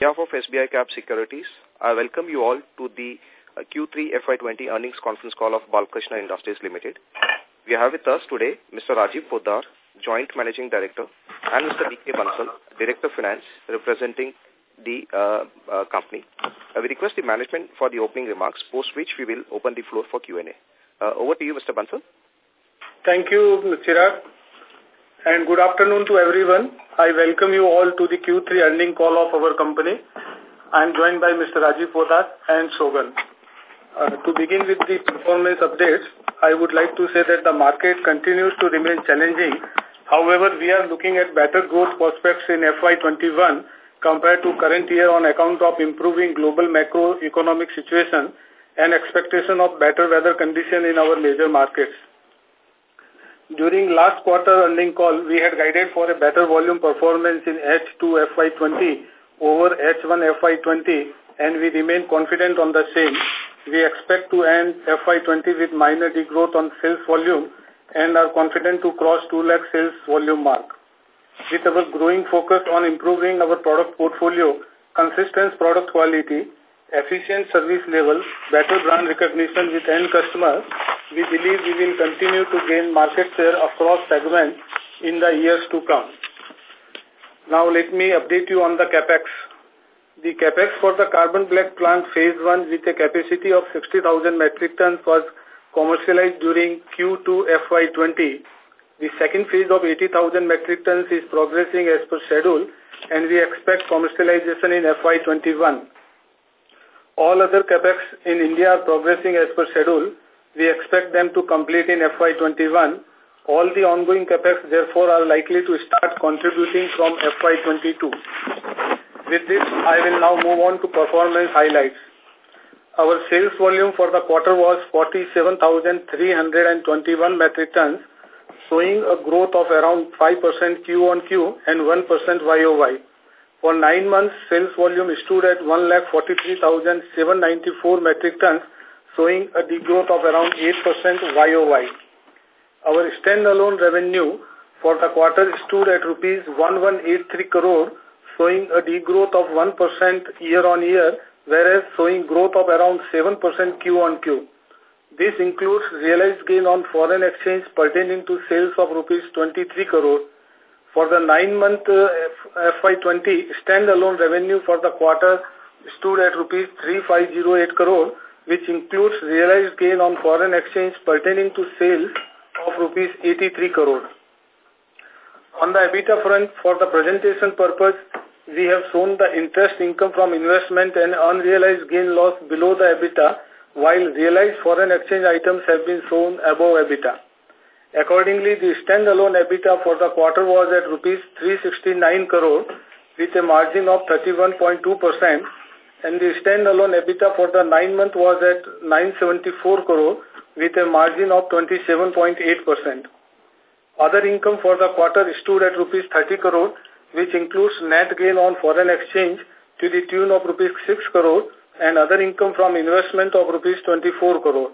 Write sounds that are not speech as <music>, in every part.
behalf of SBI Cap Securities, I welcome you all to the uh, Q3 FY20 earnings conference call of Balkrishna Industries Limited. We have with us today Mr. Rajiv Poddar, Joint Managing Director, and Mr. B.K. Bansal, Director of Finance, representing the uh, uh, company. We request the management for the opening remarks, post which we will open the floor for Q&A. Uh, over to you, Mr. Bansal. Thank you, Chirag and good afternoon to everyone. I welcome you all to the Q3 earning call of our company. I am joined by Mr. Rajiv Poddar and Shogun. Uh, to begin with the performance updates, I would like to say that the market continues to remain challenging. However, we are looking at better growth prospects in FY21 compared to current year on account of improving global macroeconomic situation and expectation of better weather condition in our major markets. During last quarter earning call, we had guided for a better volume performance in H2 FY20 over H1 FY20 and we remain confident on the same. We expect to end FY20 with minor degrowth on sales volume and are confident to cross 2 lakh sales volume mark. With our growing focus on improving our product portfolio, consistent product quality, efficient service level, better brand recognition with end customers, we believe we will continue to gain market share across segments in the years to come. Now let me update you on the CAPEX. The CAPEX for the carbon black plant phase 1 with a capacity of 60,000 metric tons was commercialized during Q2 FY20. The second phase of 80,000 metric tons is progressing as per schedule and we expect commercialization in FY21. All other CAPEX in India are progressing as per schedule we expect them to complete in FY21. All the ongoing capex, therefore, are likely to start contributing from FY22. With this, I will now move on to performance highlights. Our sales volume for the quarter was 47,321 metric tons, showing a growth of around 5% Q on Q and 1% YOY. For nine months, sales volume stood at 1,43,794 metric tons, showing a degrowth of around 8% YOY. Our standalone revenue for the quarter stood at rupees 1183 crore, showing a degrowth of 1% year-on-year, whereas showing growth of around 7% Q-on-Q. This includes realized gain on foreign exchange pertaining to sales of rupees 23 crore. For the nine-month uh, FY20, standalone revenue for the quarter stood at rupees 3508 crore, which includes realized gain on foreign exchange pertaining to sales of rupees 83 crore. On the EBITDA front, for the presentation purpose, we have shown the interest income from investment and unrealized gain loss below the EBITDA, while realized foreign exchange items have been shown above EBITDA. Accordingly, the standalone EBITDA for the quarter was at rupees 369 crore with a margin of 31.2% and the standalone EBITDA for the nine month was at 974 crore with a margin of 27.8%. Other income for the quarter stood at rupees 30 crore, which includes net gain on foreign exchange to the tune of rupees 6 crore and other income from investment of rupees 24 crore.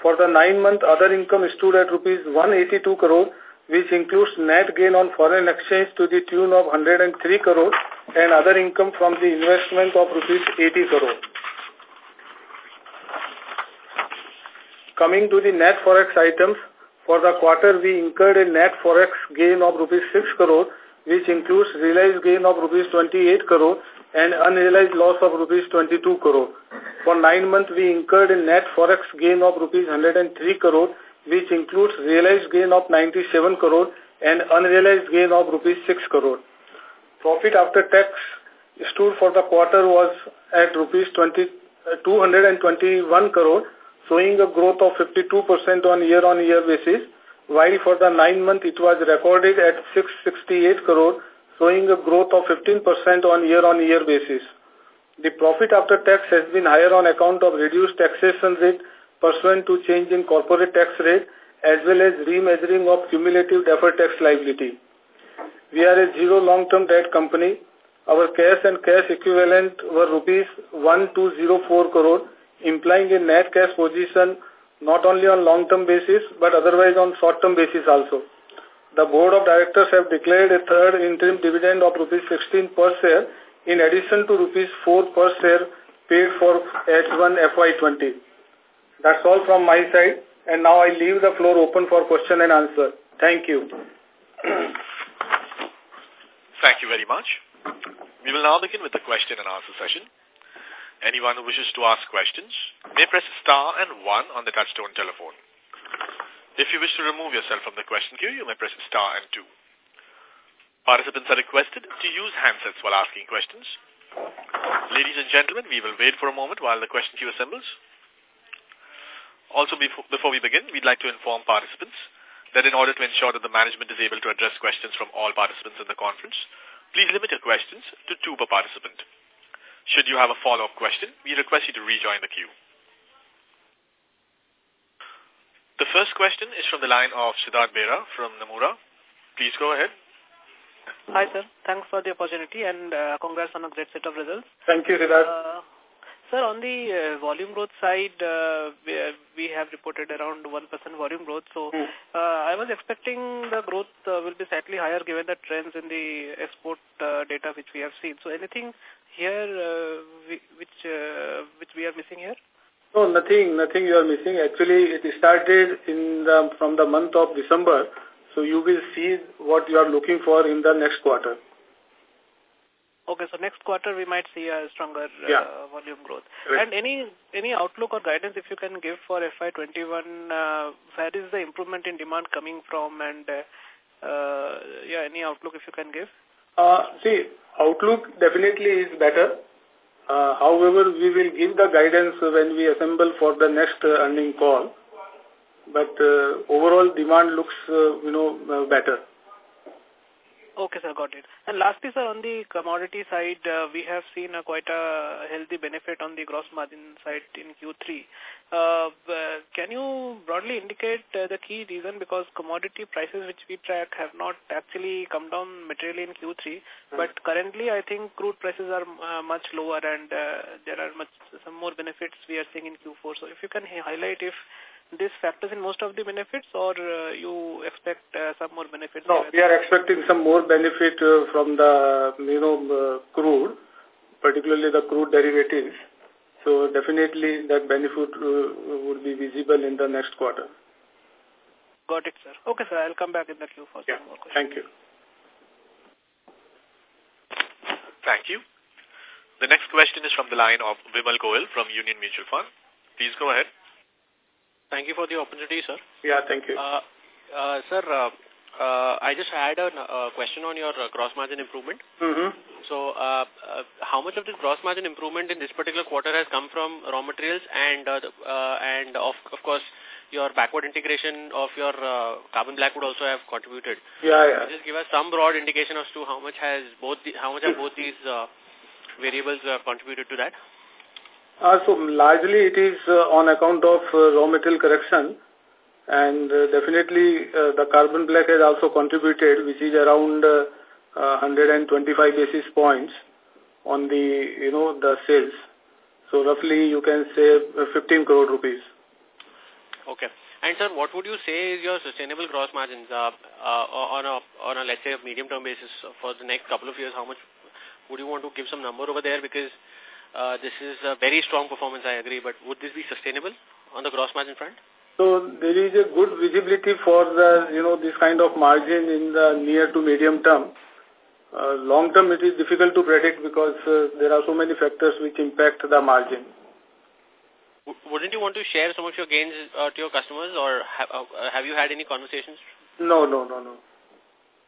For the nine month, other income stood at rupees 182 crore, which includes net gain on foreign exchange to the tune of 103 crore and other income from the investment of rupees 80 crore. Coming to the net forex items, for the quarter we incurred a net forex gain of rupees 6 crore, which includes realized gain of rupees 28 crore and unrealized loss of rupees 22 crore. For nine months, we incurred a net forex gain of rupees 103 crore, which includes realized gain of 97 crore and unrealized gain of rupees 6 crore. Profit after tax stood for the quarter was at rupees 20, uh, 221 crore, showing a growth of 52% on year-on-year -year basis, while for the nine month it was recorded at 668 crore, showing a growth of 15% on year-on-year -year basis. The profit after tax has been higher on account of reduced taxation rate pursuant to change in corporate tax rate as well as remeasuring of cumulative deferred tax liability. We are a zero long-term debt company. Our cash and cash equivalent were rupees 1204 crore, implying a net cash position not only on long-term basis but otherwise on short-term basis also. The board of directors have declared a third interim dividend of rupees 16 per share in addition to rupees 4 per share paid for H1 FY20. That's all from my side. And now I leave the floor open for question and answer. Thank you. Thank you very much. We will now begin with the question and answer session. Anyone who wishes to ask questions may press star and one on the touchtone telephone. If you wish to remove yourself from the question queue, you may press star and two. Participants are requested to use handsets while asking questions. Ladies and gentlemen, we will wait for a moment while the question queue assembles. Also, before we begin, we'd like to inform participants that in order to ensure that the management is able to address questions from all participants in the conference, please limit your questions to two per participant. Should you have a follow-up question, we request you to rejoin the queue. The first question is from the line of Siddharth Bera from Nomura. Please go ahead. Hi, sir. Thanks for the opportunity and uh, congrats on a great set of results. Thank you, Siddharth. Uh, sir, on the uh, volume growth side, uh, we, we, have reported around 1% volume growth. So mm. I was expecting the growth uh, will be slightly higher given the trends in the export uh, data which we have seen. So anything here uh, which uh, which we are missing here? No, nothing, nothing you are missing. Actually, it started in the, from the month of December, so you will see what you are looking for in the next quarter. Okay, so next quarter we might see a stronger uh, volume growth. And any any outlook or guidance if you can give for FY21, uh, where is the improvement in demand coming from and uh, uh, yeah, any outlook if you can give? Uh, see, outlook definitely is better. Uh, however, we will give the guidance when we assemble for the next uh, earning call. But uh, overall demand looks, uh, you know, uh, better. Okay, sir, got it. And lastly, sir, on the commodity side, uh, we have seen a quite a healthy benefit on the gross margin side in Q3. Uh, can you broadly indicate uh, the key reason because commodity prices which we track have not actually come down materially in Q3, mm. but currently I think crude prices are uh, much lower and uh, there are much some more benefits we are seeing in Q4. So if you can highlight if this factors in most of the benefits or uh, you expect uh, some more benefits? No, we are expecting some more benefit uh, from the, you know, uh, crude, particularly the crude derivatives. So definitely that benefit uh, would be visible in the next quarter. Got it, sir. Okay, sir. I'll come back in the queue for yeah. some more questions. Thank you. Thank you. The next question is from the line of Vimal Gohil from Union Mutual Fund. Please go ahead. Thank you for the opportunity, sir. Yeah, thank you. Uh, uh, sir, uh, uh, I just had a uh, question on your uh, gross margin improvement. Mm -hmm. So, uh, uh, how much of this gross margin improvement in this particular quarter has come from raw materials and, uh, the, uh, and of, of course, your backward integration of your uh, carbon black would also have contributed. Yeah, yeah. Just give us some broad indication as to how much has both the, how much have both these uh, variables uh, contributed to that. Uh, so largely it is uh, on account of uh, raw material correction and uh, definitely uh, the carbon black has also contributed which is around uh, 125 basis points on the, you know, the sales. So roughly you can say 15 crore rupees. Okay. And sir, what would you say is your sustainable gross margins uh, uh, on a on a let's say medium term basis for the next couple of years? How much would you want to give some number over there? Because uh, this is a very strong performance, I agree, but would this be sustainable on the gross margin front? So there is a good visibility for the, you know, this kind of margin in the near to medium term. Uh, long term it is difficult to predict because uh, there are so many factors which impact the margin. wouldn't you want to share some of your gains uh, to your customers or have, uh, have you had any conversations? No, no, no, no.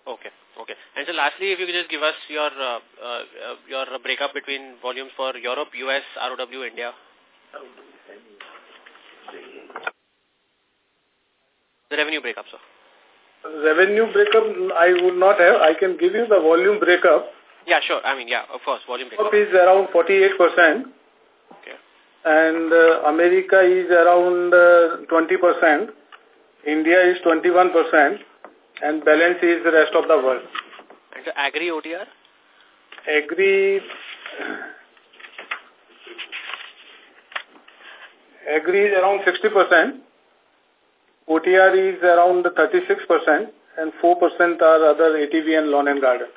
Okay. Okay. And so lastly, if you could just give us your uh, uh, your breakup between volumes for Europe, US, ROW, India. The revenue breakup, sir. Revenue breakup, I would not have. I can give you the volume breakup. Yeah, sure. I mean, yeah, of course, volume breakup. Europe is around 48%. Okay. And uh, America is around 20%. Uh, India is 21% and balance is the rest of the world. And the agri OTR? Agri, agri is around 60%, OTR is around 36%, and 4% are other ATV and lawn and garden.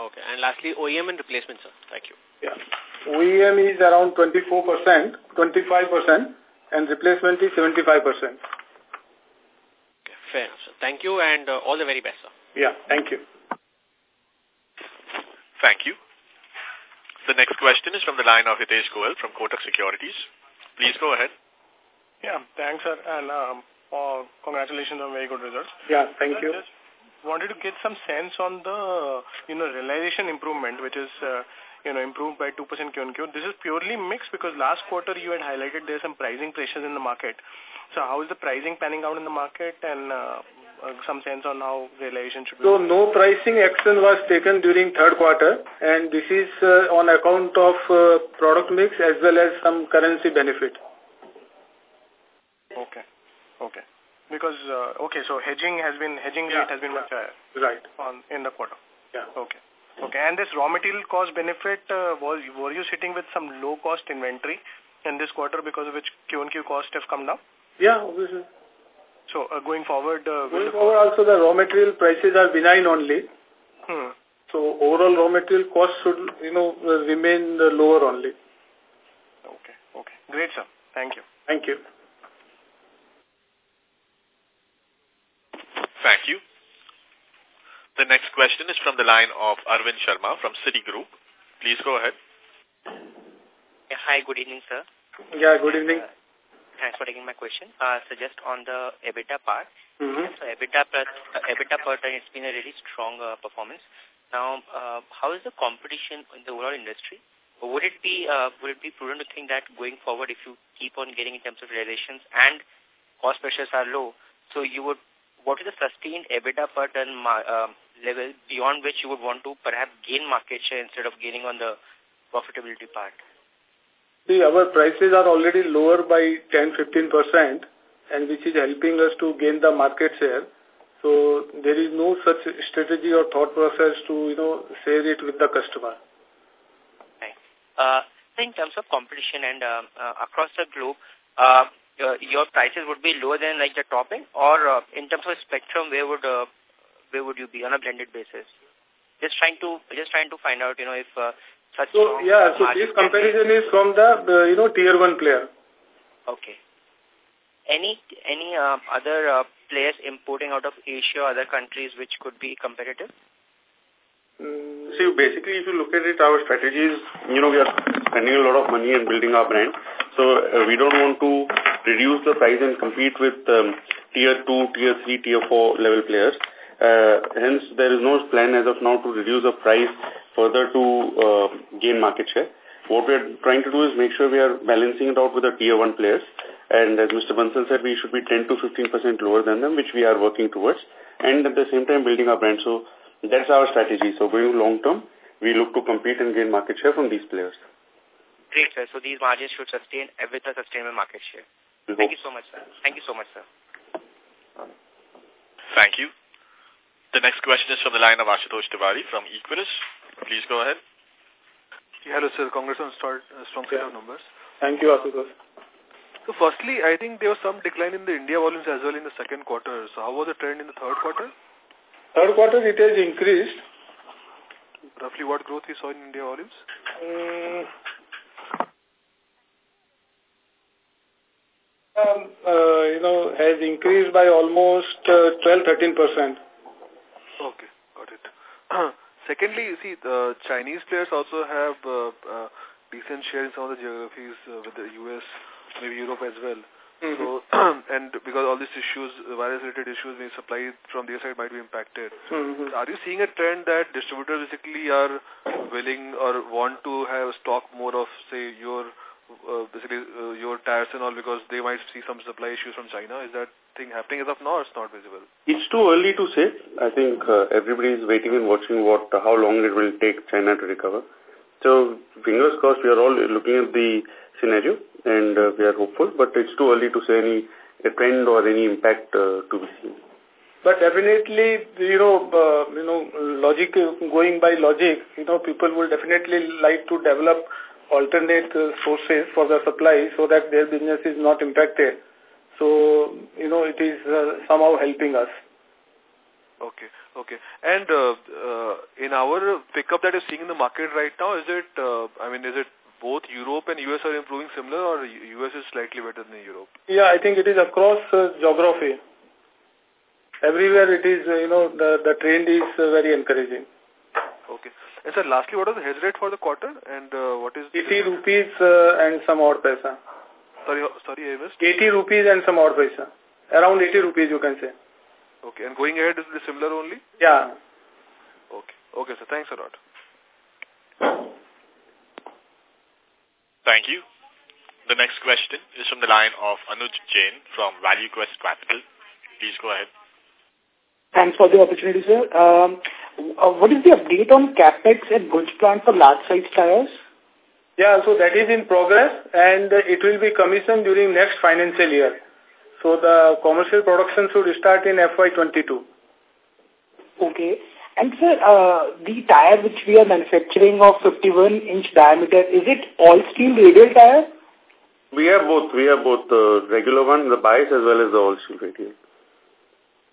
Okay. And lastly, OEM and replacement, sir. Thank you. Yeah. OEM is around 24%, 25%, and replacement is 75%. Okay, fair enough, sir. Thank you, and uh, all the very best, sir. Yeah, thank you. Thank you. The next question is from the line of Hitesh Goel from Kotak Securities. Please go ahead. Yeah, thanks, sir, and um, uh, congratulations on very good results. Yeah, thank you. Just wanted to get some sense on the, you know, realization improvement, which is, uh, you know, improved by 2% Q&Q. This is purely mixed because last quarter you had highlighted there's some pricing pressures in the market. So how is the pricing panning out in the market and uh, uh, some sense on how realization should be? So no pricing action was taken during third quarter and this is uh, on account of uh, product mix as well as some currency benefit. Okay. Okay. Because, uh, okay, so hedging has been, hedging yeah. rate has been much higher. Right. On, in the quarter. Yeah. Okay. Okay. And this raw material cost benefit, uh, was, were you sitting with some low cost inventory in this quarter because of which Q&Q cost have come down? Yeah, obviously. So uh, going forward... Uh, going forward also the raw material prices are benign only. Hmm. So overall raw material cost should, you know, remain lower only. Okay. Okay. Great, sir. Thank you. Thank you. Thank you. The next question is from the line of Arvind Sharma from Citigroup. Please go ahead. Yeah, hi, good evening, sir. Yeah, good evening. Uh, thanks for taking my question. Uh, so just on the EBITDA part, mm -hmm. so EBITDA per, uh, EBITDA per ton, it's been a really strong uh, performance. Now, uh, how is the competition in the overall industry? Would it be uh, would it be prudent to think that going forward, if you keep on getting in terms of realizations and cost pressures are low, so you would what is the sustained EBITDA per ton uh, level beyond which you would want to perhaps gain market share instead of gaining on the profitability part? See, our prices are already lower by 10-15% and which is helping us to gain the market share. So there is no such strategy or thought process to, you know, share it with the customer. Uh, in terms of competition and uh, uh, across the globe, uh, uh, your prices would be lower than like the top end or uh, in terms of spectrum where would uh, where would you be on a blended basis just trying to just trying to find out you know if uh, such so yeah so this comparison is from the uh, you know tier 1 player okay any any uh, other uh, players importing out of asia or other countries which could be competitive Mm, see, basically, if you look at it, our strategy is, you know, we are spending a lot of money in building our brand. So uh, we don't want to reduce the price and compete with um, tier 2, tier 3, tier 4 level players. Uh, hence, there is no plan as of now to reduce the price further to uh, gain market share. What we are trying to do is make sure we are balancing it out with the tier 1 players. And as Mr. Bansal said, we should be 10 to 15% lower than them, which we are working towards. And at the same time, building our brand. So that's our strategy. So going long term, we look to compete and gain market share from these players. Great, sir. So these margins should sustain with a sustainable market share. Thank you so much, sir. Thank you so much, sir. Thank you. The next question is from the line of Ashutosh Tiwari from Equirus. Please go ahead. Yeah, hello, sir. Congrats on start, uh, strong set yeah. of numbers. Thank you, Ashutosh. So firstly, I think there was some decline in the India volumes as well in the second quarter. So how was the trend in the third quarter? Third quarter it has increased. Roughly what growth we saw in India volumes? Um, um, uh, you know, has increased by almost 12-13%. Uh, okay, got it. <coughs> Secondly, you see, the Chinese players also have uh, uh, decent share in some of the geographies uh, with the U.S., maybe Europe as well. Mm -hmm. So, <coughs> and because all these issues, virus-related issues, may supply from their side might be impacted. Mm -hmm. Are you seeing a trend that distributors basically are willing or want to have stock more of, say, your uh, basically uh, your tires and all because they might see some supply issues from China? Is that thing happening as of now or it's not visible? It's too early to say. I think uh, everybody is waiting and watching what how long it will take China to recover. So fingers crossed we are all looking at the scenario and uh, we are hopeful, but it's too early to say any a trend or any impact uh, to be seen. But definitely, you know, uh, you know, logic going by logic, you know, people will definitely like to develop alternate uh, sources for the supply so that their business is not impacted. So, you know, it is uh, somehow helping us. Okay. Okay. And uh, uh, in our pickup that you're seeing in the market right now, is it, uh, I mean, is it both Europe and US are improving similar or US is slightly better than Europe? Yeah, I think it is across uh, geography. Everywhere it is, uh, you know, the, the trend is uh, very encouraging. Okay. And sir, lastly, what is the hedge rate for the quarter and uh, what is... 80 rupees uh, and some odd paisa. Sorry, sorry, I missed. 80 rupees and some odd paisa. Around 80 rupees you can say. Okay, and going ahead is it similar only? Yeah. Okay, okay, sir. Thanks a lot. Thank you. The next question is from the line of Anuj Jain from ValueQuest Capital. Please go ahead. Thanks for the opportunity, sir. Um, uh, what is the update on CapEx at Bhuj plant for large size tires? Yeah, so that is in progress and it will be commissioned during next financial year. So the commercial production should start in FY22. Okay. And sir, uh, the tire which we are manufacturing of 51 inch diameter, is it all steel radial tire? We have both. We have both the regular one, the bias, as well as the all steel radial.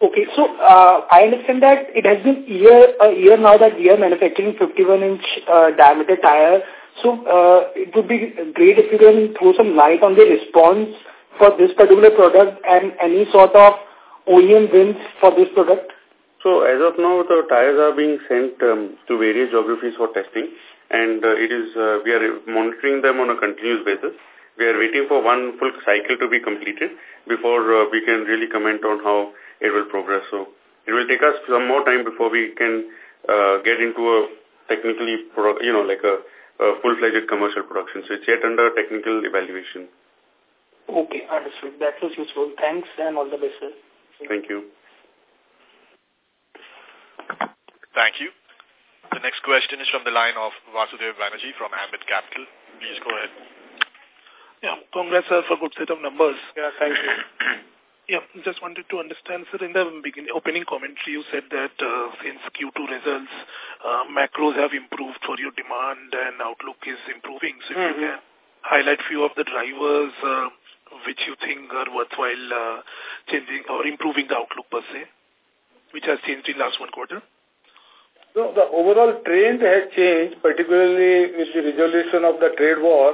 Okay, so uh, I understand that it has been year a year now that we are manufacturing 51 inch uh, diameter tire. So uh, it would be great if you can throw some light on the response for this particular product and any sort of OEM wins for this product. So as of now, the tires are being sent um, to various geographies for testing, and uh, it is uh, we are monitoring them on a continuous basis. We are waiting for one full cycle to be completed before uh, we can really comment on how it will progress. So it will take us some more time before we can uh, get into a technically, you know, like a, a full-fledged commercial production. So it's yet under technical evaluation. Okay, understood. That was useful. Thanks and all the best, sir. Thank you. Thank you. The next question is from the line of Vasudev Banerjee from Ambit Capital. Please go ahead. Yeah, congrats, sir, for good set of numbers. Yeah, thank you. <clears throat> yeah, just wanted to understand, sir, in the beginning, opening commentary, you said that uh, since Q2 results, uh, macros have improved for your demand and outlook is improving. So if mm -hmm. you Mm-hmm. can highlight few of the drivers uh, which you think are worthwhile uh, changing or improving the outlook per se, which has changed in last one quarter? So the overall trend has changed, particularly with the resolution of the trade war.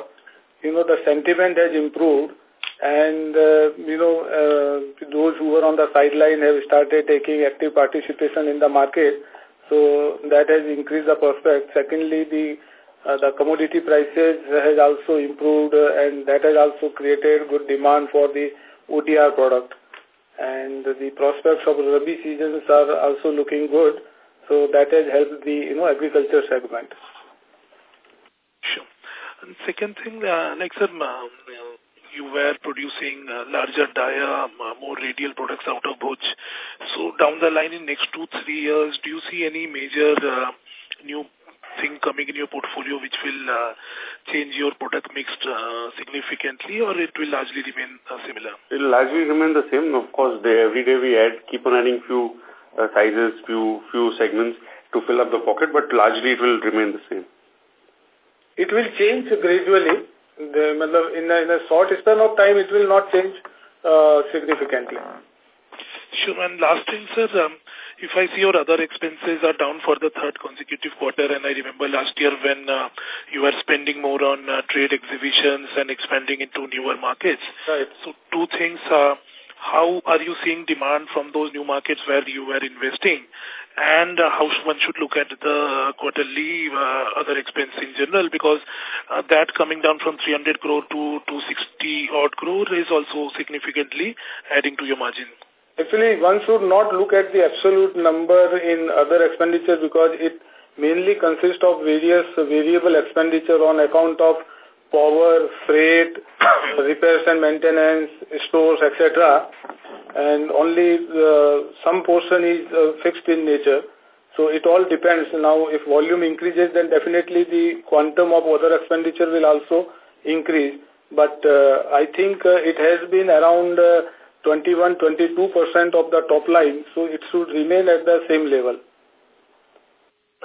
You know, the sentiment has improved and, uh, you know, uh, those who were on the sideline have started taking active participation in the market. So that has increased the prospect. Secondly, the uh, the commodity prices has also improved uh, and that has also created good demand for the OTR product. And the prospects of Rabi seasons are also looking good. So that has helped the you know agriculture segment. Sure. And second thing, uh, like sir, um, you were producing uh, larger dia, um, more radial products out of Bhuj. So down the line in next two, three years, do you see any major uh, new thing coming in your portfolio which will uh, change your product mix uh, significantly or it will largely remain uh, similar? It will largely remain the same. Of course, they, every day we add, keep on adding few uh, sizes, few few segments to fill up the pocket, but largely it will remain the same. It will change gradually. The, in, a, in a short span of time, it will not change uh, significantly. Sure. And last thing, sir, um, if I see your other expenses are down for the third consecutive quarter, and I remember last year when uh, you were spending more on uh, trade exhibitions and expanding into newer markets. Right. So two things. Uh, how are you seeing demand from those new markets where you were investing? And uh, how one should look at the quarterly uh, other expense in general because uh, that coming down from 300 crore to 260 odd crore is also significantly adding to your margin. Actually, one should not look at the absolute number in other expenditure because it mainly consists of various variable expenditure on account of power, freight, <coughs> repairs and maintenance, stores, etc. And only uh, some portion is uh, fixed in nature. So it all depends. Now, if volume increases, then definitely the quantum of other expenditure will also increase. But uh, I think uh, it has been around uh, 21-22% of the top line, so it should remain at the same level.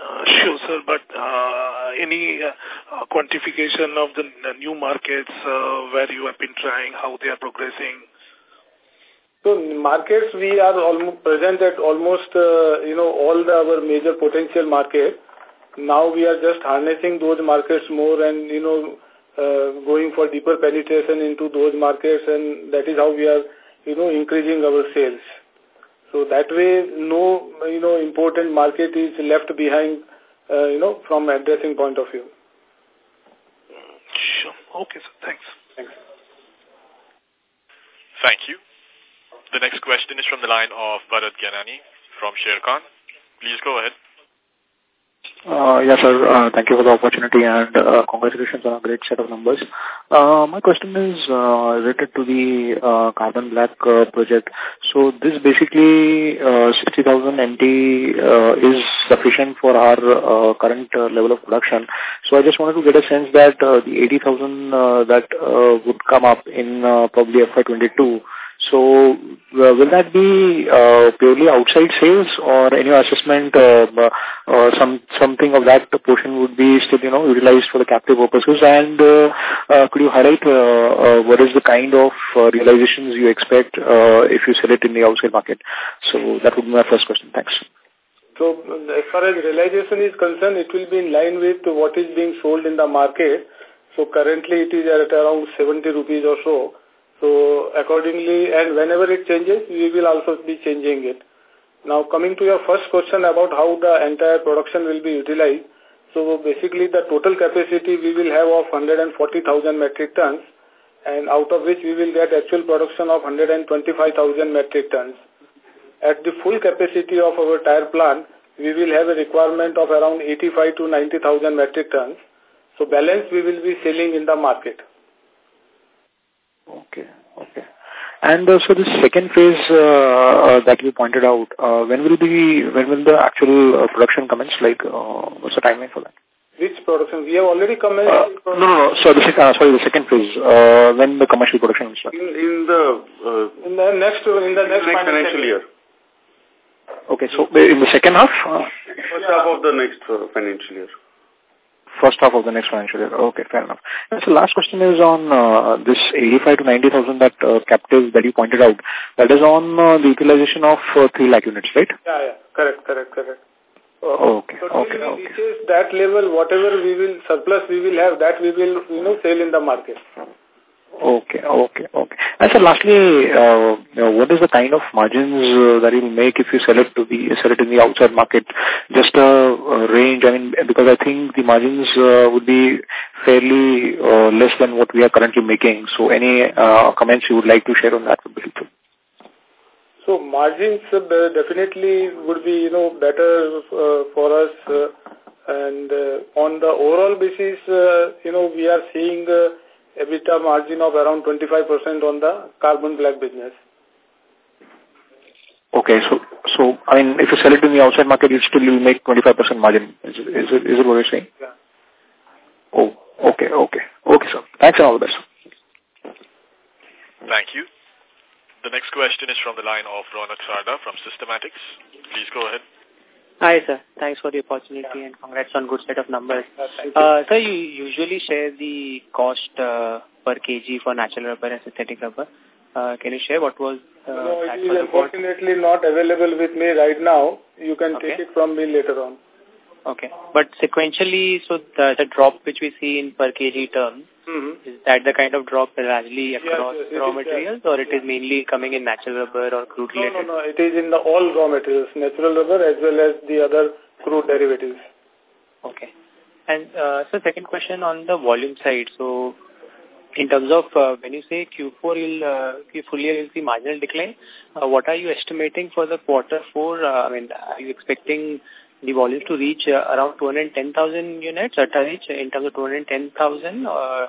Uh, sure, sir, but uh, any uh, quantification of the new markets where you have been trying, how they are progressing? So markets, we are present at almost, uh, you know, all the, our major potential markets. Now we are just harnessing those markets more and, you know, uh, going for deeper penetration into those markets and that is how we are, you know, increasing our sales. So that way, no, you know, important market is left behind, uh, you know, from addressing point of view. Sure. Okay, sir. Thanks. Thanks. Thank you. The next question is from the line of Bharat Gianani from Sharekhan. Please go ahead. Uh, yes, sir. Uh, thank you for the opportunity and uh, congratulations on a great set of numbers. Uh, my question is uh, related to the uh, carbon black uh, project. So this basically uh, 60,000 MT uh, is sufficient for our uh, current uh, level of production. So I just wanted to get a sense that uh, the 80,000 uh, that uh, would come up in uh, probably FY22 so uh, will that be uh, purely outside sales or any assessment, uh, uh, some something of that portion would be still, you know, utilized for the captive purposes? And uh, uh, could you highlight what is the kind of realizations you expect if you sell it in the outside market? So that would be my first question. Thanks. So mm, as far as realization is concerned, it will be in line with what is being sold in the market. So currently it is at around 70 rupees or so. So accordingly, and whenever it changes, we will also be changing it. Now coming to your first question about how the entire production will be utilized. So basically the total capacity we will have of 140,000 metric tons and out of which we will get actual production of 125,000 metric tons. At the full capacity of our tire plant, we will have a requirement of around 85 to 90,000 metric tons. So balance we will be selling in the market. Okay, okay. And uh, so the second phase uh, uh, that you pointed out, uh, when will be when will the actual uh, production commence? Like, uh, what's the timeline for that? Which production? We have already commenced. Uh, no, no, no. So the second, uh, sorry, the second phase. Uh, when the commercial production will start? In, in the uh, in the next in the next, next financial year. Okay, so in the second half. Uh, First half of the next uh, financial year first half of the next financial year. Okay, fair enough. And so last question is on uh, this 85 to 90,000 that uh, captive that you pointed out. That is on uh, the utilization of uh, 3 lakh units, right? Yeah, yeah. Correct, correct, correct. Okay, so okay, till okay. reaches that level, whatever we will surplus we will have, that we will, you know, sell in the market. Okay, okay, okay. And so lastly, uh, what is the kind of margins uh, that you will make if you sell it to the sell it in the outside market? Just a, a range, I mean, because I think the margins uh, would be fairly uh, less than what we are currently making. So any uh, comments you would like to share on that would be helpful. So margins uh, definitely would be, you know, better uh, for us. Uh, and uh, on the overall basis, uh, you know, we are seeing uh, EBITDA margin of around 25% on the carbon black business. Okay, so so I mean, if you sell it in the outside market, you still will make 25% margin. Is it, is it is it what you're saying? Yeah. Oh, okay, okay, okay, sir. Thanks and all the best. Thank you. The next question is from the line of Ronak Sarda from Systematix. Please go ahead. Hi, sir. Thanks for the opportunity and congrats on good set of numbers. Uh, you. Sir, you usually share the cost uh, per kg for natural rubber and synthetic rubber. Uh, can you share what was uh, no, it is unfortunately not available with me right now. You can Okay. take it from me later on. Okay. But sequentially, so the, the drop which we see in per kg terms, Mm-hmm. is that the kind of drop largely across yes, raw is, materials or it is mainly coming in natural rubber or crude No, related? no, no. It is in the all raw materials, natural rubber as well as the other crude derivatives. Okay. And uh, so second question on the volume side. So in terms of uh, when you say Q4 you'll uh, Q full year you'll see marginal decline, uh, what are you estimating for the quarter four? Uh, I mean, are you expecting the volumes to reach uh, around 210,000 units at reach in terms of 210,000 or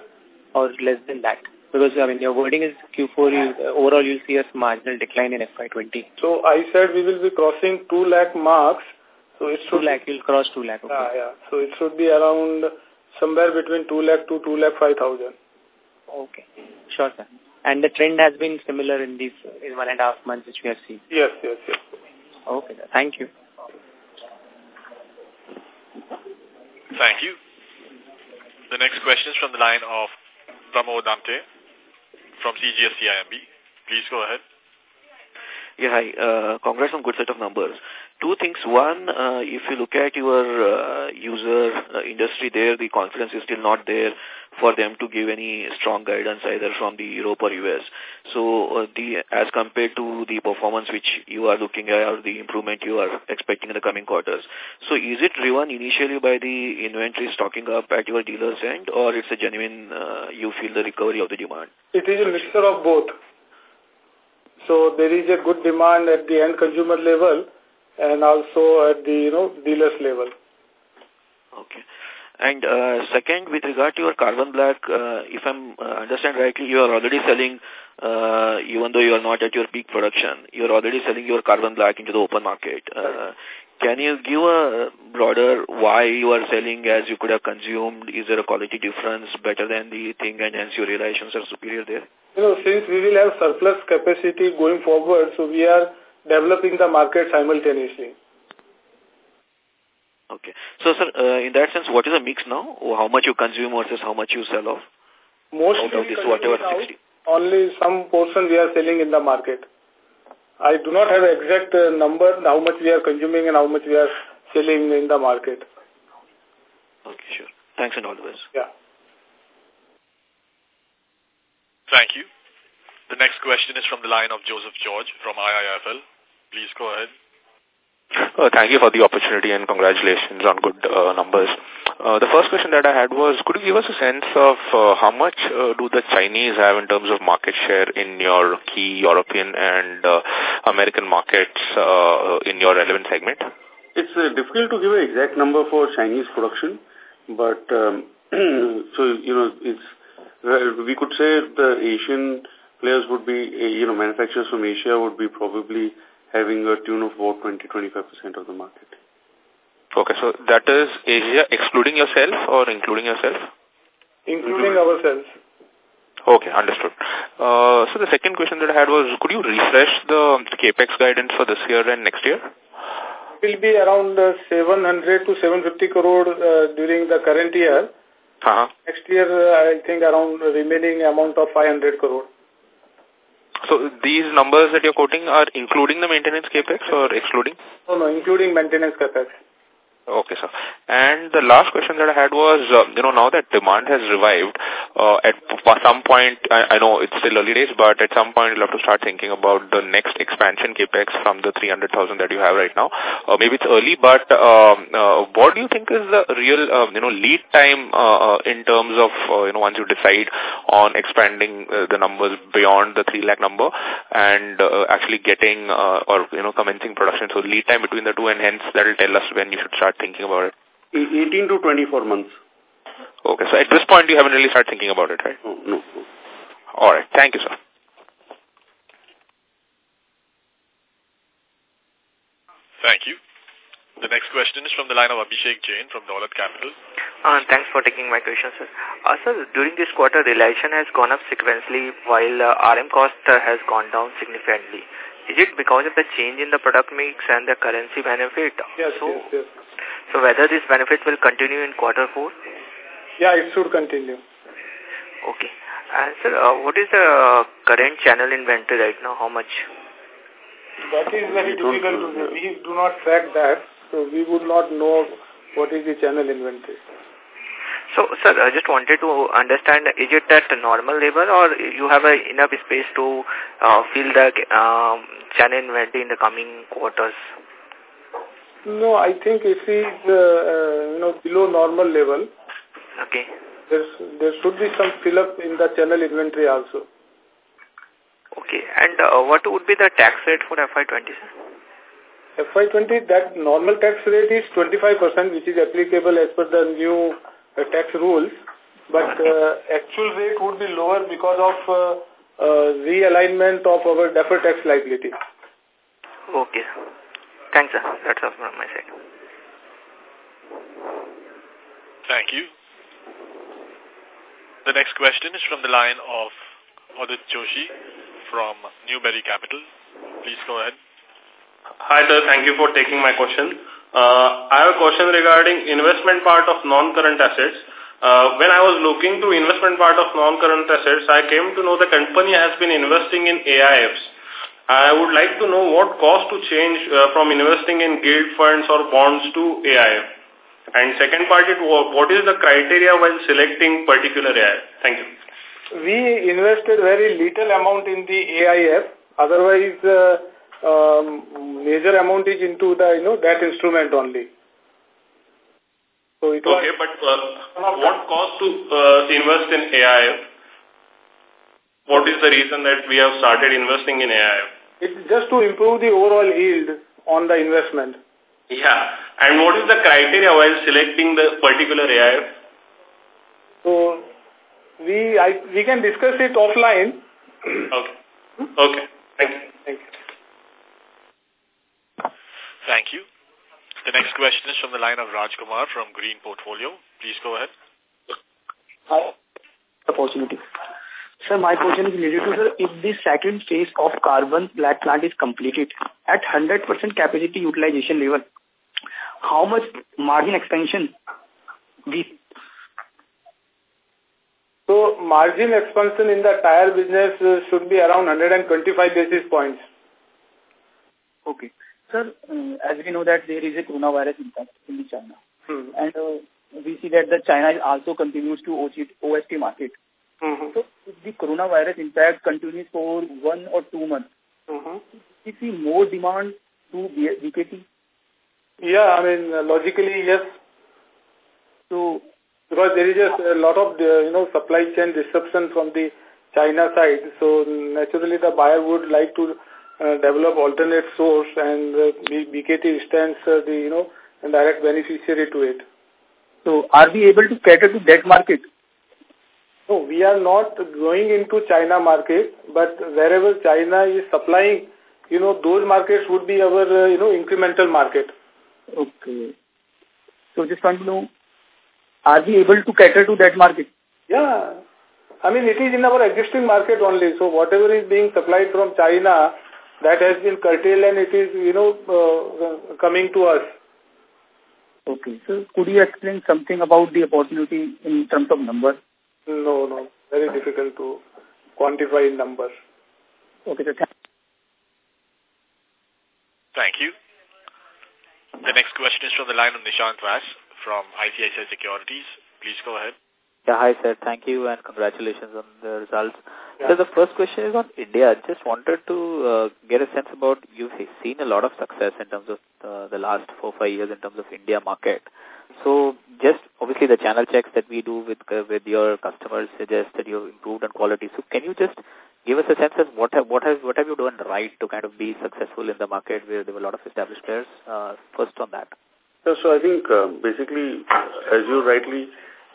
or less than that? Because I mean your wording is Q4 you, uh, overall you'll see a marginal decline in FY20. So I said we will be crossing 2 lakh marks. So it 2 should lakh you'll cross 2 lakh. Okay. Yeah, yeah. So it should be around somewhere between 2 lakh to 2 lakh 5,000. Okay. Sure, sir. And the trend has been similar in these in one and a half months which we have seen. Yes, yes, yes. Okay, sir. Thank you. Thank you. The next question is from the line of Pramod Amthe from CGS CIMB. Please go ahead. Yeah, hi. Uh, congrats on good set of numbers. Two things. One, uh, if you look at your uh, user uh, industry there, the confidence is still not there for them to give any strong guidance either from the Europe or US. So uh, the as compared to the performance which you are looking at or the improvement you are expecting in the coming quarters. So is it driven initially by the inventory stocking up at your dealers end or it's a genuine, uh, you feel the recovery of the demand? It is a mixture of both. So there is a good demand at the end consumer level and also at the you know dealers level. Okay. And uh, second, with regard to your carbon black, uh, if I'm uh, understand rightly, you are already selling, uh, even though you are not at your peak production, you are already selling your carbon black into the open market. Uh, can you give a broader why you are selling as you could have consumed? Is there a quality difference better than the thing and hence your realizations are superior there? You know, since we will have surplus capacity going forward, so we are developing the market simultaneously. Okay. So, sir, uh, in that sense, what is the mix now? How much you consume versus how much you sell off? Mostly out of this, whatever, out, only some portion we are selling in the market. I do not have exact uh, number how much we are consuming and how much we are selling in the market. Okay, sure. Thanks and all the best. Yeah. Thank you. The next question is from the line of Joseph George from IIFL. Please go ahead. Uh, thank you for the opportunity and congratulations on good uh, numbers. Uh, the first question that I had was, could you give us a sense of uh, how much uh, do the Chinese have in terms of market share in your key European and uh, American markets uh, in your relevant segment? It's uh, difficult to give an exact number for Chinese production, but um, <clears throat> so, you know, it's we could say the Asian players would be, uh, you know, manufacturers from Asia would be probably having a tune of about 20-25% of the market. Okay, so that is Asia excluding yourself or including yourself? Including ourselves. Okay, understood. Uh, so the second question that I had was, could you refresh the capex guidance for this year and next year? It will be around uh, 700 to 750 crore uh, during the current year. Uh -huh. Next year, uh, I think around remaining amount of 500 crore. So these numbers that you're quoting are including the maintenance capex or excluding? No, no, including maintenance capex. Okay, sir. And the last question that I had was, uh, you know, now that demand has revived, uh, at some point, I, I know it's still early days, but at some point you'll have to start thinking about the next expansion capex from the 300,000 that you have right now. Uh, maybe it's early, but um, uh, what do you think is the real, uh, you know, lead time uh, in terms of, you know, once you decide on expanding the numbers beyond the 3 lakh number and actually getting or, you know, commencing production. So lead time between the two and hence that will tell us when you should start start thinking about it? 18 to 24 months. Okay, so at this point you haven't really started thinking about it, right? No, no. All right, thank you, sir. Thank you. The next question is from the line of Abhishek Jain from Dolat Capital. Uh, thanks for taking my question, sir. Uh, sir, during this quarter, realization has gone up sequentially while uh, RM cost uh, has gone down significantly. Is it because of the change in the product mix and the currency benefit? Yes, so, yes, yes. So whether this benefit will continue in quarter four? Yeah, it should continue. Okay. And sir, uh, what is the current channel inventory right now? How much? That is very difficult to say. We do not track that, so we would not know what is the channel inventory. So, sir, I just wanted to understand, is it at normal level or you have a enough space to uh, fill the um, channel inventory in the coming quarters? No, I think it is, uh, uh, you know, below normal level. Okay. There's, there should be some fill-up in the channel inventory also. Okay. And uh, what would be the tax rate for FY20, sir? FY20, that normal tax rate is 25%, which is applicable as per the new uh, tax rules, but uh, actual rate would be lower because of uh, uh, realignment of our deferred tax liability. Okay. Thanks, sir. That's all from my side. Thank you. The next question is from the line of Odit Joshi from Newberry Capital. Please go ahead. Hi, sir. Thank you for taking my question. Uh, I have a question regarding investment part of non-current assets. Uh, when I was looking to investment part of non-current assets, I came to know the company has been investing in AIFs. I would like to know what cost to change uh, from investing in gilt funds or bonds to AIF. And second part, it, what is the criteria while selecting particular AIF? Thank you. We invested very little amount in the AIF. Otherwise, uh, um, major amount is into the, you know, that instrument only. So it okay, but uh, what cost to uh, invest in AIF? What is the reason that we have started investing in AIF? It's just to improve the overall yield on the investment. Yeah. And what is the criteria while selecting the particular AIF? So, we I, we can discuss it offline. okay. Okay. Thank you. Thank you. Thank you. The next question is from the line of Raj Kumar from Green Portfolio. Please go ahead. Hi. Opportunity. Sir, my question is related to, sir, if the second phase of carbon black plant is completed at 100% capacity utilization level, how much margin expansion we so margin expansion in the tire business uh, should be around 125 basis points. Okay. Sir, uh, as we know that there is a coronavirus impact in China. Hmm. And uh, we see that the China also continues to OSP market. Mm -hmm. So if the coronavirus impact continues for one or two months, mm -hmm. we see more demand to BKT? Yeah, I mean, uh, logically, yes. So because there is just a lot of, the, you know, supply chain disruption from the China side. So naturally the buyer would like to uh, develop alternate source and uh, BKT stands uh, the, you know, direct beneficiary to it. So are we able to cater to that market? No, we are not going into China market, but wherever China is supplying, you know, those markets would be our, uh, you know, incremental market. Okay. So just want to know, are we able to cater to that market? Yeah. I mean, it is in our existing market only. So whatever is being supplied from China, that has been curtailed and it is, you know, uh, coming to us. Okay. So could you explain something about the opportunity in terms of numbers? No, no. Very difficult to quantify in numbers. Okay, sir. Thank you. The next question is from the line of Nishant Vass from ICICI Securities. Please go ahead. Yeah, hi sir. Thank you and congratulations on the results. Yeah. So the first question is on India. I just wanted to uh, get a sense about, you've seen a lot of success in terms of uh, the last four, five years in terms of India market. So just obviously the channel checks that we do with uh, with your customers suggest that you've improved on quality. So can you just give us a sense of what have what have what have you done right to kind of be successful in the market where there were a lot of established players? Uh, first on that. Yeah, so I think uh, basically, as you rightly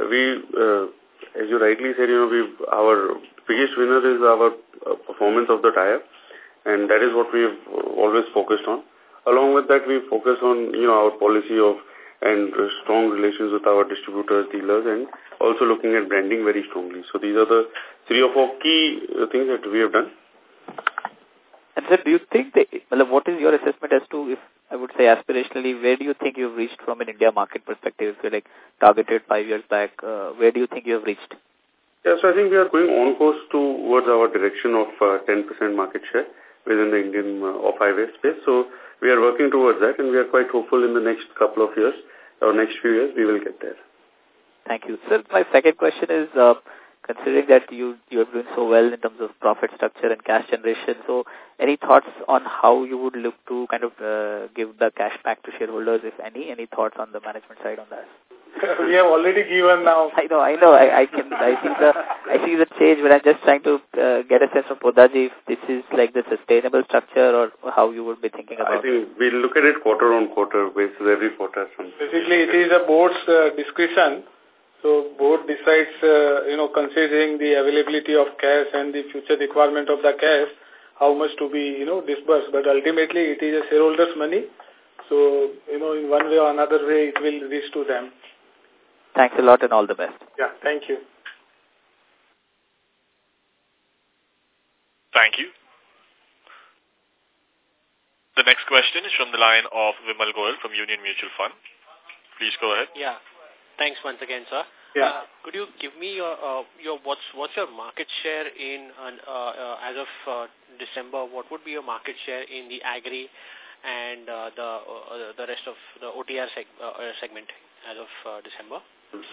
we uh, as you rightly said, you know, we our biggest winner is our uh, performance of the tire, and that is what we have always focused on. Along with that, we focus on you know our policy of and strong relations with our distributors, dealers, and also looking at branding very strongly. So these are the three or four key uh, things that we have done. And sir, do you think, that, what is your assessment as to, if I would say aspirationally, where do you think you've reached from an India market perspective? If you're like targeted five years back, uh, where do you think you have reached? Yeah, so I think we are going on course towards our direction of 10% uh, market share within the Indian uh, off-highway space. So we are working towards that and we are quite hopeful in the next couple of years or next few years we will get there. Thank you. Sir, my second question is, uh, considering that you you are doing so well in terms of profit structure and cash generation, so any thoughts on how you would look to kind of uh, give the cash back to shareholders, if any? Any thoughts on the management side on that? <laughs> we have already given now. <laughs> I know, I know. I, I can. I see the. I see the change, but I'm just trying to uh, get a sense from Podaji if this is like the sustainable structure or how you would be thinking about. It. I think we look at it quarter on quarter basis every quarter. Basically, it is a board's uh, discretion. So board decides, uh, you know, considering the availability of cash and the future requirement of the cash, how much to be, you know, disbursed. But ultimately, it is a shareholder's money. So, you know, in one way or another way, it will reach to them. Thanks a lot and all the best. Yeah, thank you. Thank you. The next question is from the line of Vimal Gohil from Union Mutual Fund. Please go ahead. Yeah. Thanks once again, sir. Yeah. Uh, could you give me your, uh, your what's what's your market share in uh, uh, as of uh, December? What would be your market share in the agri and uh, the uh, the rest of the OTR seg uh, segment as of uh, December?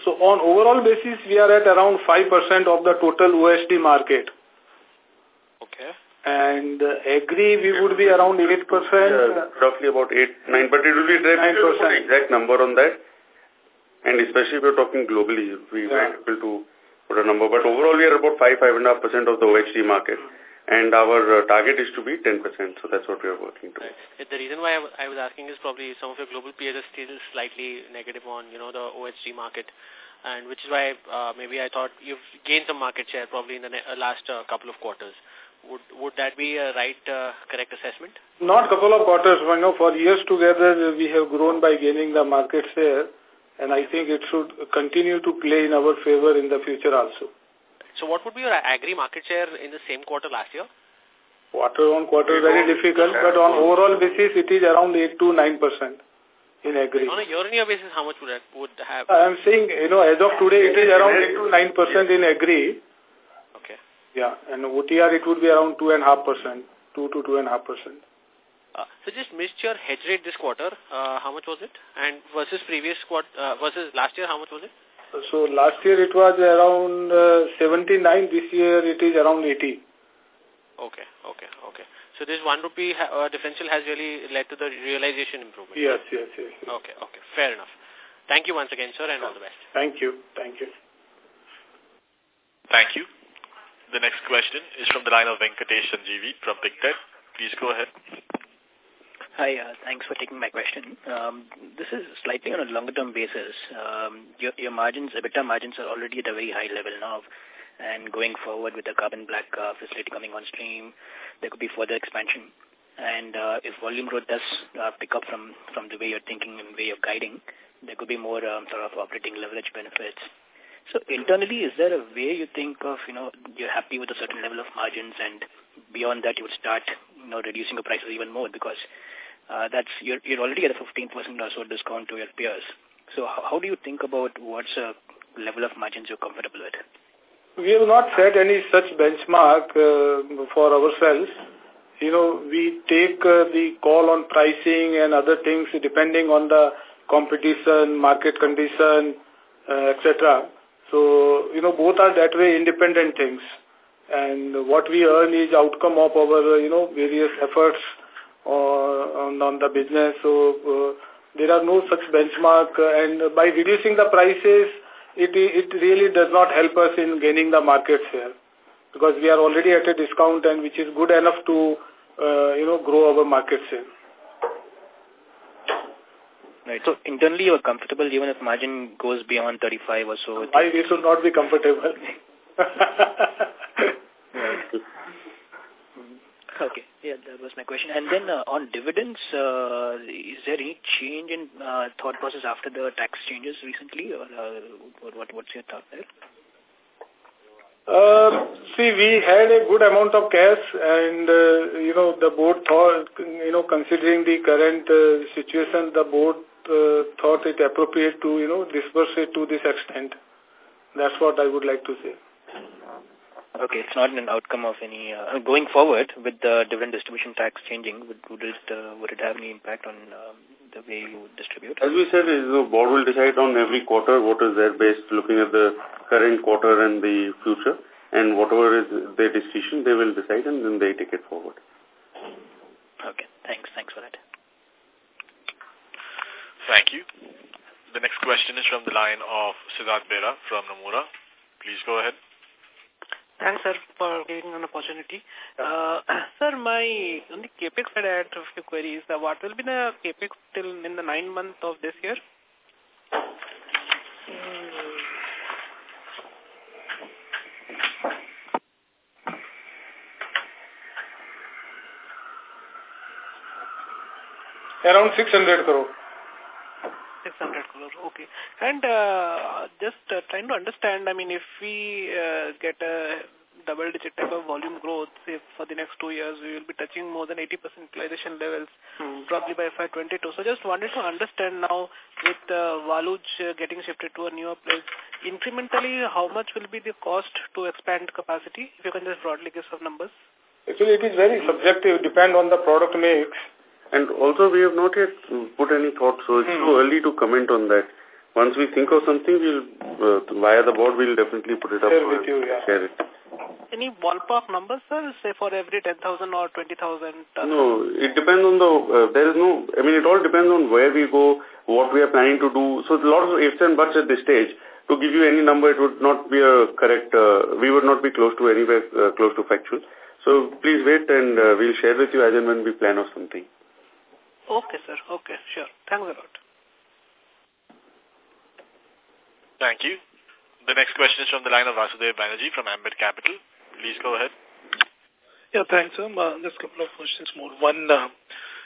So on overall basis, we are at around 5% of the total OSD market. Okay. And uh, agri, we would be around 8%. Yeah, roughly about 8, 9, but it will be difficult to put exact number on that. And especially if we're talking globally, we yeah. were able to put a number. But overall, we are about 5, 5.5% of the OHT market. And our uh, target is to be 10%, so that's what we are working towards. Right. The reason why I, I was asking is probably some of your global peers are still slightly negative on, you know, the OHT market, and which is why uh, maybe I thought you've gained some market share probably in the uh, last uh, couple of quarters. Would would that be a right, uh, correct assessment? Not couple of quarters. You know, for years together, we have grown by gaining the market share, and I think it should continue to play in our favor in the future also. So what would be your agri market share in the same quarter last year? Quarter on quarter very difficult, but on overall basis it is around 8 to 9 percent in agri. On a year-on-year basis, how much would that would have? I am saying, you know, as of today it is around 8 to 9 percent in agri. Okay. Yeah, and OTR it would be around 2.5 percent, 2 to 2.5 percent. Uh, so just missed your hedge rate this quarter. Uh, how much was it? And versus previous quarter, uh, versus last year, how much was it? So last year it was around uh, 79. This year it is around 80. Okay, okay, okay. So this one rupee uh, differential has really led to the realization improvement. Yes, yes, yes, yes. Okay, okay. Fair enough. Thank you once again, sir, and all the best. Thank you. Thank you. Thank you. The next question is from the line of Venkatesh Sanjeevi from Pictet. Please go ahead. Hi, uh, thanks for taking my question. Um, this is slightly on a longer-term basis. Um, your, your margins, EBITDA margins are already at a very high level now, and going forward with the carbon black uh, facility coming on stream, there could be further expansion. And uh, if volume growth does uh, pick up from, from the way you're thinking and way of guiding, there could be more um, sort of operating leverage benefits. So internally, is there a way you think of, you know, you're happy with a certain level of margins and beyond that you would start, you know, reducing your prices even more because uh, that's you're, you're already at a 15% or so discount to your peers. So how, how do you think about what's a level of margins you're comfortable with? We have not set any such benchmark uh, for ourselves. You know, we take uh, the call on pricing and other things depending on the competition, market condition, uh, etc. So, you know, both are that way independent things. And what we earn is outcome of our, you know, various efforts on, on the business. So, uh, there are no such benchmark. And by reducing the prices, it, it really does not help us in gaining the market share. Because we are already at a discount and which is good enough to, uh, you know, grow our market share. Right. So internally you are comfortable even if margin goes beyond 35 or so? Why we should not be comfortable? <laughs> Okay, yeah, that was my question. And then uh, on dividends, uh, is there any change in uh, thought process after the tax changes recently, or uh, what? What's your thought there? Uh, see, we had a good amount of cash and, uh, you know, the board thought, you know, considering the current situation, the board thought it appropriate to, you know, disperse it to this extent. That's what I would like to say. Okay, it's not an outcome of any, uh, going forward with the dividend distribution tax changing, would, would, it, uh, would it have any impact on um, the way you distribute? As we said, the board will decide on every quarter what is their best, looking at the current quarter and the future, and whatever is their decision, they will decide and then they take it forward. Okay, thanks. Thanks for that. Thank you. The next question is from the line of Siddharth Bera from Nomura. Please go ahead. Thanks, sir, for giving an opportunity. Uh, <clears throat> sir, my on the capex side, I had a few queries. Uh, what will be the capex till in the nine months of this year? Around 600 crore. 600 crore, okay. And uh, just uh, trying to understand, I mean, if we uh, get a, double-digit type of volume growth, say for the next two years, we will be touching more than 80% utilization levels, mm. probably by FY22. So just wanted to understand now with uh, Waluj uh, getting shifted to a newer place, incrementally, how much will be the cost to expand capacity? If you can just broadly give some numbers. Actually, it is very subjective, depend on the product mix. And also, we have not yet put any thought, so it's hmm. too early to comment on that. Once we think of something, we'll, uh, via the board, we'll definitely put it share up. With you, yeah. Share it. Any ballpark numbers, sir, say for every 10,000 or 20,000? Uh, no, it depends on the, uh, there is no, I mean, it all depends on where we go, what we are planning to do. So a lot of ifs and buts at this stage. To give you any number, it would not be a correct, uh, we would not be close to anywhere, uh, close to factual. So please wait and uh, we'll share with you as and when we plan of something. Okay, sir. Okay, sure. Thanks a lot. Thank you. The next question is from the line of Vasudev Banerjee from Ambit Capital. Please go ahead. Yeah, thanks. Um, uh, just a couple of questions more. One, uh,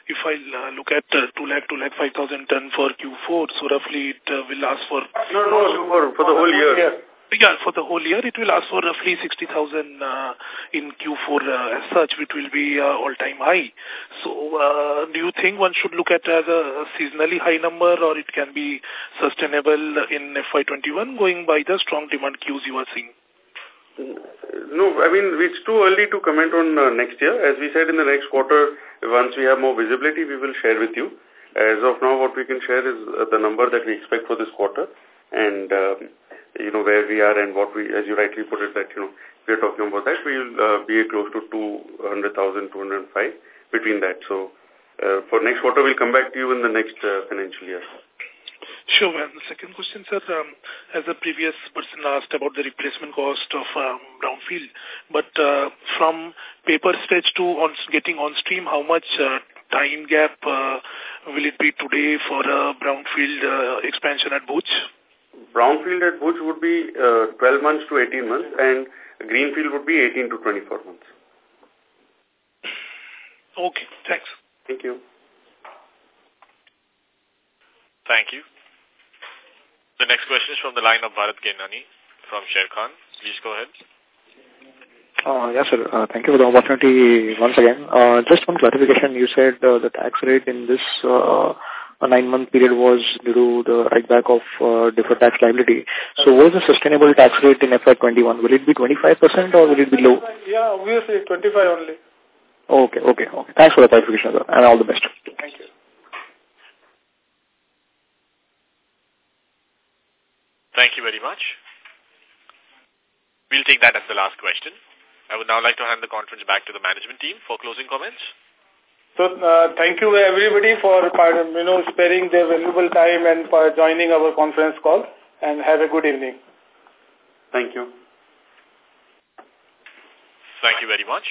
if I uh, look at uh, 2 lakh, 2 lakh 5,000 ton for Q4, so roughly it uh, will last for... No, no, for, for the whole year. Yeah, for the whole year, it will ask for roughly 60,000 uh, in Q4 uh, as such, which will be uh, all-time high. So, uh, do you think one should look at as a seasonally high number or it can be sustainable in FY21 going by the strong demand cues you are seeing? No, I mean, it's too early to comment on uh, next year. As we said in the next quarter, once we have more visibility, we will share with you. As of now, what we can share is uh, the number that we expect for this quarter. And... Um, you know, where we are and what we, as you rightly put it, that, you know, we are talking about that, we'll uh, be close to 200,000, 205 between that. So, uh, for next quarter, we'll come back to you in the next uh, financial year. Sure, and the second question, sir, um, as the previous person asked about the replacement cost of um, brownfield, but uh, from paper stage to on getting on stream, how much uh, time gap uh, will it be today for a brownfield uh, expansion at Bhuj? Brownfield at Bhuj would be uh, 12 months to 18 months and greenfield would be 18 to 24 months. Okay, thanks. Thank you. Thank you. The next question is from the line of Bharat Gianani from Sharekhan. Please go ahead. Uh, yes, sir. Uh, thank you for the opportunity once again. Uh, just one clarification. You said uh, the tax rate in this uh, a nine-month period was due to the write-back of uh, deferred tax liability. So what is the sustainable tax rate in FY21? Will it be 25% or will it be low? Yeah, obviously 25 only. Okay, okay, okay. Thanks for the clarification, sir, and all the best. Thank you. Thank you very much. We'll take that as the last question. I would now like to hand the conference back to the management team for closing comments. So uh, thank you everybody for you know sparing their valuable time and for joining our conference call and have a good evening. Thank you. Thank you very much.